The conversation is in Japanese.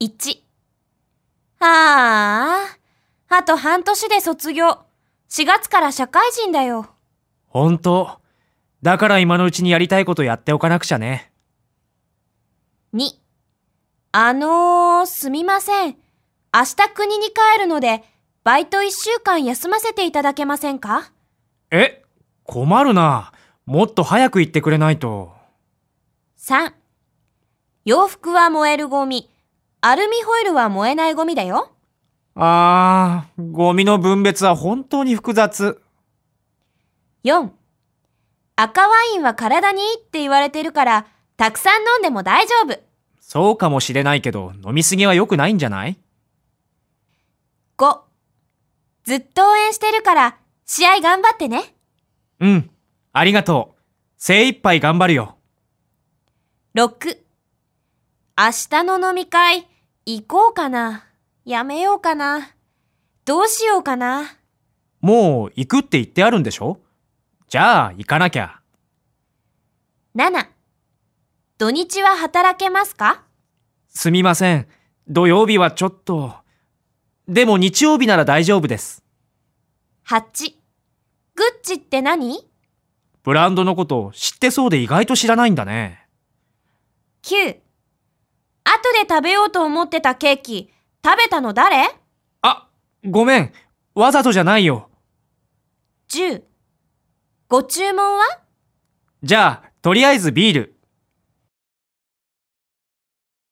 1。ああ、あと半年で卒業。4月から社会人だよ。ほんと。だから今のうちにやりたいことやっておかなくちゃね。2。あのー、すみません。明日国に帰るので、バイト1週間休ませていただけませんか？え、困るな。もっと早く言ってくれないと。?3。洋服は燃えるゴミ。アルミホイルは燃えないゴミだよ。あー、ゴミの分別は本当に複雑。4. 赤ワインは体にいいって言われてるから、たくさん飲んでも大丈夫。そうかもしれないけど、飲みすぎは良くないんじゃない？5. ずっと応援してるから、試合頑張ってね。うん。ありがとう。精一杯頑張るよ。6. 明日の飲み会、行こうかな。やめようかな。どうしようかな。もう行くって言ってあるんでしょ？じゃあ行かなきゃ。7. 土日は働けますか？すみません。土曜日はちょっと。でも日曜日なら大丈夫です。?8. グッチって何？ブランドのこと知ってそうで意外と知らないんだね。?9. 後で食べようと思ってたケーキ、食べたの誰？あ、ごめん。わざとじゃないよ。?10. ご注文は？じゃあ、とりあえずビール。